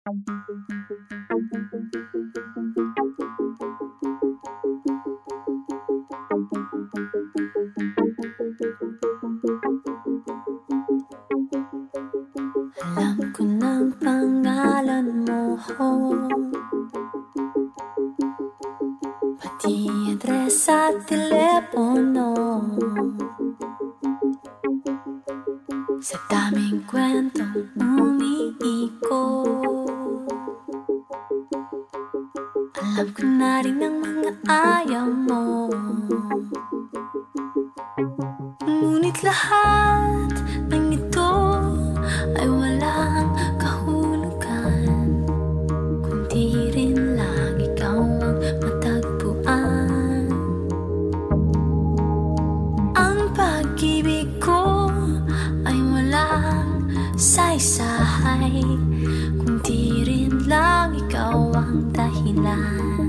Alam ko ng pangalan mo ho Pati address at telepono umiiko Alam ko na rin ang mga ayaw mo. sa isahay Kung di rin lang ikaw ang dahilan.